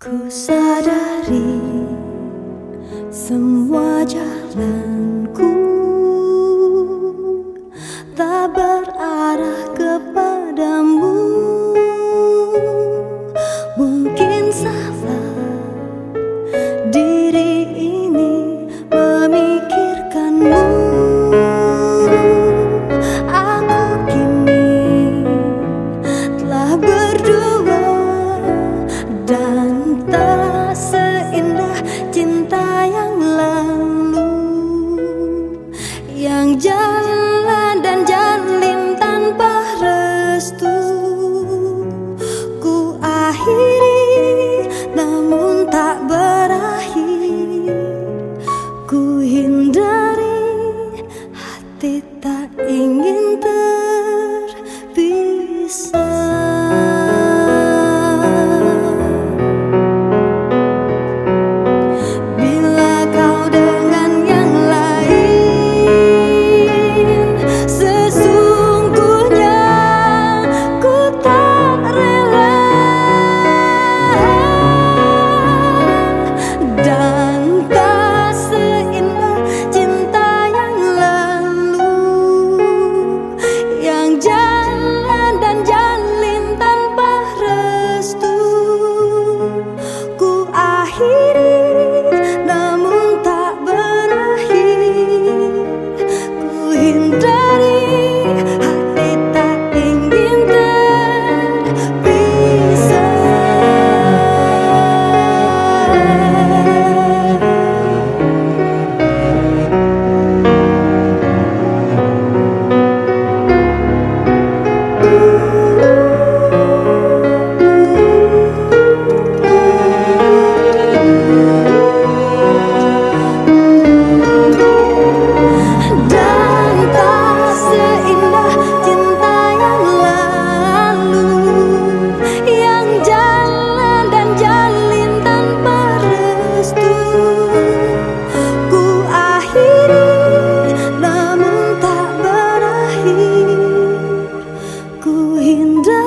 Ku sadari semua jalanku tak berarah ke Peace. in the